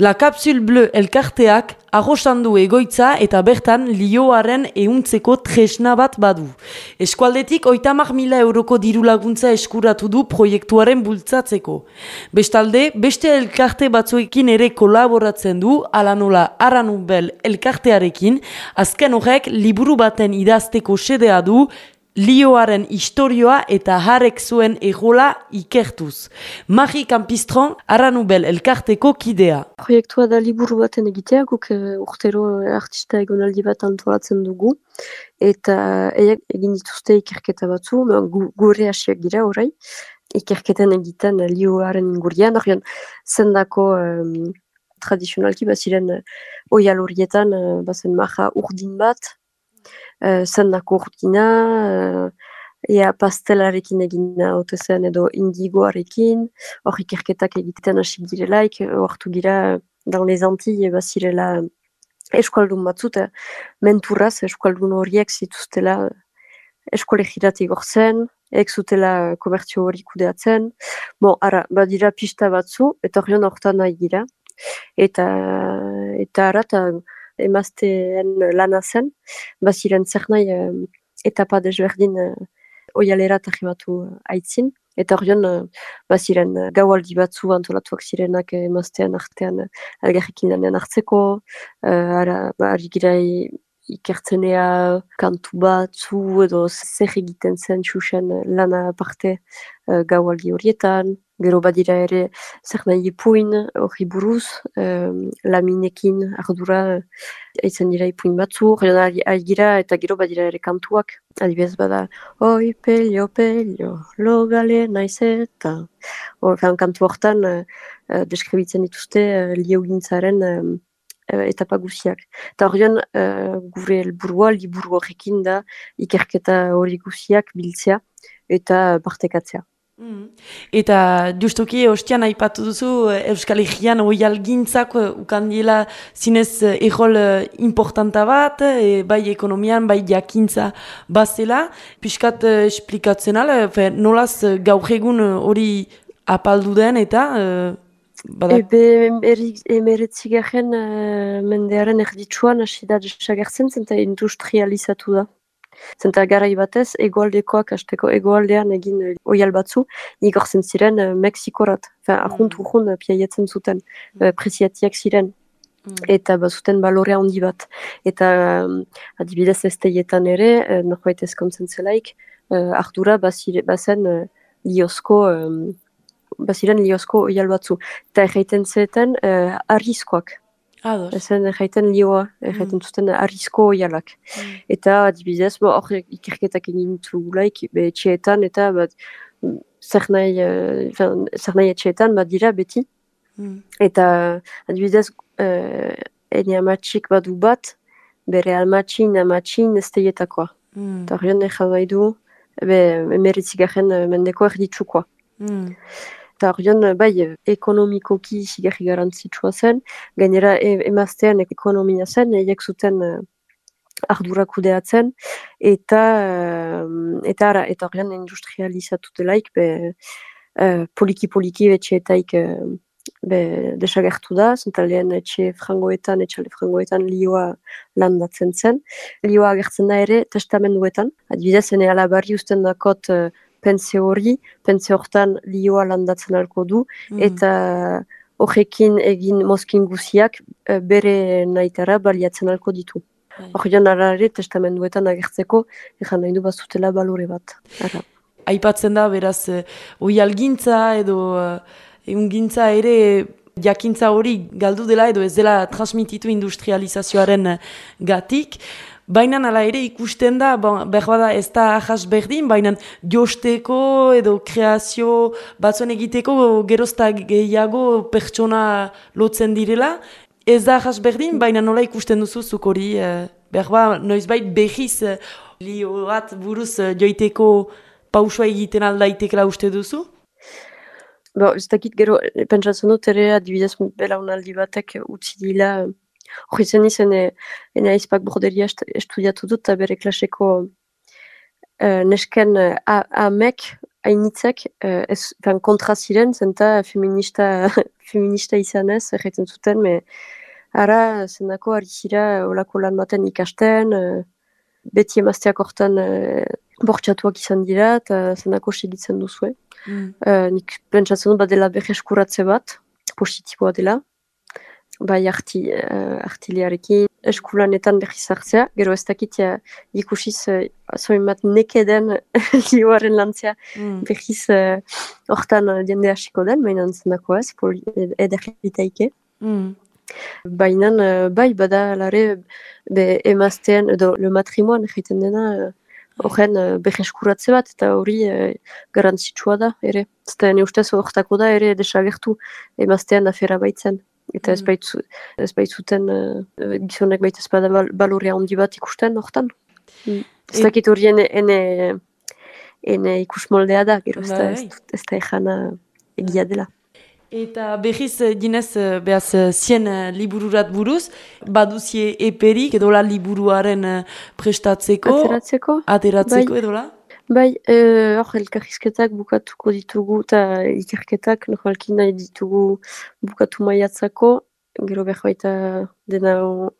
La Capsule Bleu elkarteak arrosandu egoitza eta bertan lioaren euntzeko tresna bat badu. Eskualdetik oitamak mila euroko diru laguntza eskuratu du proiektuaren bultzatzeko. Bestalde, beste elkarte batzuekin ere kolaboratzen du, ala nola aranubel elkartearekin, azken horrek liburu baten idazteko sedea du, lioaren historioa eta harek zuen egola ikertuz. Mari Kampistron, Aranubel elkarteko kidea. Proiektua da liburu baten egitea, guk uh, urtero artista egonaldi bat antolatzen dugu, eta eiak egin dituzte ikerketa batzu, gu, gure hasiak dira orai, ikerketen egiten lioaren ingurian, orion zendako um, tradizionalki baziren oial horietan, bazen maja urdin bat, zendako urtina, uh, ea pastelarekin egina ote zen edo indigoarekin, hor ikerketak egiten hasi girelaik, hartu gira dans les Antilles bazirela eskualdun batzut, eh, menturaz eskualdun horiek zituztela eskolegirat igortzen, ek zutela komertzio hori kudeatzen. Bon, ara, badira pista batzu, eta horion hortan nahi gira. Eta, eta ara, eta emazteen lana zen, baziren zer nahi uh, etapa desberdin uh, oialera tajimatu uh, aitzin, eta horion baziren gaualdi batzu antolatuak zirenak emaztean artean algarrikin lanean hartzeko, ara, ba, ikertzenea kantu batzu edo zer egiten zen txusen lana parte uh, gaualdi horietan, gero badira ere zer nahi ipuin hori buruz, um, laminekin ardura eitzen dira ipuin batzu, hori gira eta gero badira ere kantuak, adibidez bada, oi pelio pelio, logale naiz eta, hori kantu hortan uh, deskribitzen dituzte uh, lieugintzaren um, etapa guziak. Eta horien uh, gure helburua liburu horrekin da ikerketa hori guziak biltzea eta partekatzea. Mm. Eta justuki ostian aipatu duzu Euskal Herrian hoi algintzak ukandiela zinez errol importanta bat, e, bai ekonomian, bai jakintza bazela. Piskat esplikatzen ala, nolaz gaur egun hori apaldu den eta... Bada... Ebe emeretzigaren uh, mendearen erditsuan hasi da desagertzen zen industrializatu da. Zenta garai batez, egoaldekoak hasteko egoaldean egin uh, oial batzu, igorzen ziren uh, Mexikorat. Fin, ahunt mm. urhun uh, piaietzen zuten, mm. presiatiak ziren. Mm. Eta bazuten balorea handi bat. Eta um, adibidez ez teietan ere, uh, norbait ezkontzen zelaik, uh, ardura bazen uh, liozko um, baziren liozko oial batzu. Eta erraiten zeten uh, arriskoak. Ados. Ezen erraiten lioa, erraiten mm. zuten arrizko oialak. Mm. Eta adibidez, bo, hor ikerketak egin laik, be, etxeetan, eta bat, zer nahi, uh, nahi etxeetan, bat dira beti. Mm. Eta adibidez, uh, eni amatxik badu bat, bere almatxin, amatxin, ez teietakoa. Mm. Eta horion nahi du, be, emeritzigarren mendeko erditzukoa. Mm. Eta horion, bai, ekonomikoki zigarri garantzitsua zen, gainera e, emaztean ekonomia zen, eiek zuten uh, ardura kudeatzen, eta uh, eta ara, eta horion industrializatu delaik, be, uh, poliki-poliki betxeetaik uh, be, desagertu da, zentalean etxe frangoetan, etxale frangoetan lioa landatzen zen. Lioa agertzen da ere testamenduetan, adibidez, ene alabarri usten dakot uh, pense hori, pense hortan lioa landatzen alko du, mm. eta horrekin egin mozkin guziak e, bere naitara baliatzen alko ditu. Bai. Hor joan arare testamenduetan agertzeko, ezan nahi du bazutela balore bat. Ara. Aipatzen da, beraz, uh, oi algintza edo egun gintza ere jakintza hori galdu dela edo ez dela transmititu industrializazioaren gatik. Baina ala ere ikusten da, bon, behar ez da ahas berdin, baina josteko edo kreazio batzuen egiteko gerozta gehiago pertsona lotzen direla. Ez da ahas berdin, baina nola ikusten duzu zuk hori, eh, behar ba, noiz bait behiz eh, lio bat buruz eh, joiteko pausua egiten aldaitekela uste duzu? Bo, ez dakit gero, pentsatzen dut ere adibidez belaunaldi batek utzi dila Hori zen izan, e, ene aizpak borderia estudiatu dut, eta bere klaseko e, nesken e, amek hainitzek uh, ez, kontra ziren, zenta feminista, feminista izanez, erretzen zuten, me, ara zenako ari zira olako lan baten ikasten, uh, beti emazteak hortan uh, bortxatuak izan dira, eta zenako segitzen duzue. Mm. Uh, nik pentsatzen dut badela berreskuratze bat, positiboa dela, bai arti, uh, artiliarekin, eskulanetan berriz hartzea, gero ez dakit ja, ikusiz uh, zoin nekeden lioaren lantzea mm. berriz hortan uh, jende hasiko den, mainan zenako ez, ederritaike. Mm. Baina, uh, bai, bada lare, be emaztean, edo le matrimoan egiten dena, horren uh, berreskuratze bat, eta hori uh, garantzitsua da, ere. Zeta, ne ustez, hortako da, ere, desagertu emaztean afera baitzen eta ez mm. baitzu, ez baitzuten uh, gizonek baita espada bal, baloria handi bat ikusten hortan. Mm. Ez dakit hori ene, ene, ene ikus moldea da, gero ez da, ez da ezana egia dela. Eta behiz, dinez, behaz, zien libururat buruz, baduzie eperik, edola liburuaren prestatzeko? Ateratzeko. Ateratzeko, bai. edola? Bai, eh, hor, uh, elkarrizketak bukatuko ditugu eta ikerketak nohalkin nahi ditugu bukatu maiatzako, gero baita dena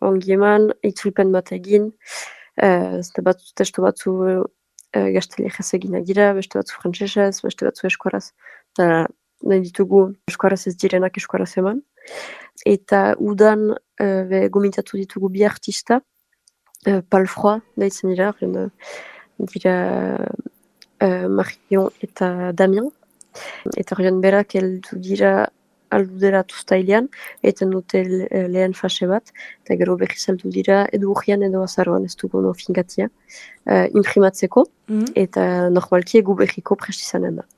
ongi eman, itzulpen bat egin, uh, zte bat, testu batzu uh, gaztele egin dira, beste batzu frantzesez, beste batzu eskuaraz, eta nahi ditugu eskuaraz ez direnak eskuaraz eman. Eta udan uh, gomintatu ditugu bi artista, uh, palfroa, nahi zen dira, dira uh, Marion eta Damien. Eta horien berak heldu dira aldu dira tuztailean, eta dute lehen fase bat, eta gero berriz aldu dira edo urrian edo azaroan ez dugu no fingatia, uh, imprimatzeko, mm -hmm. eta normalki egu berriko prestizanen da.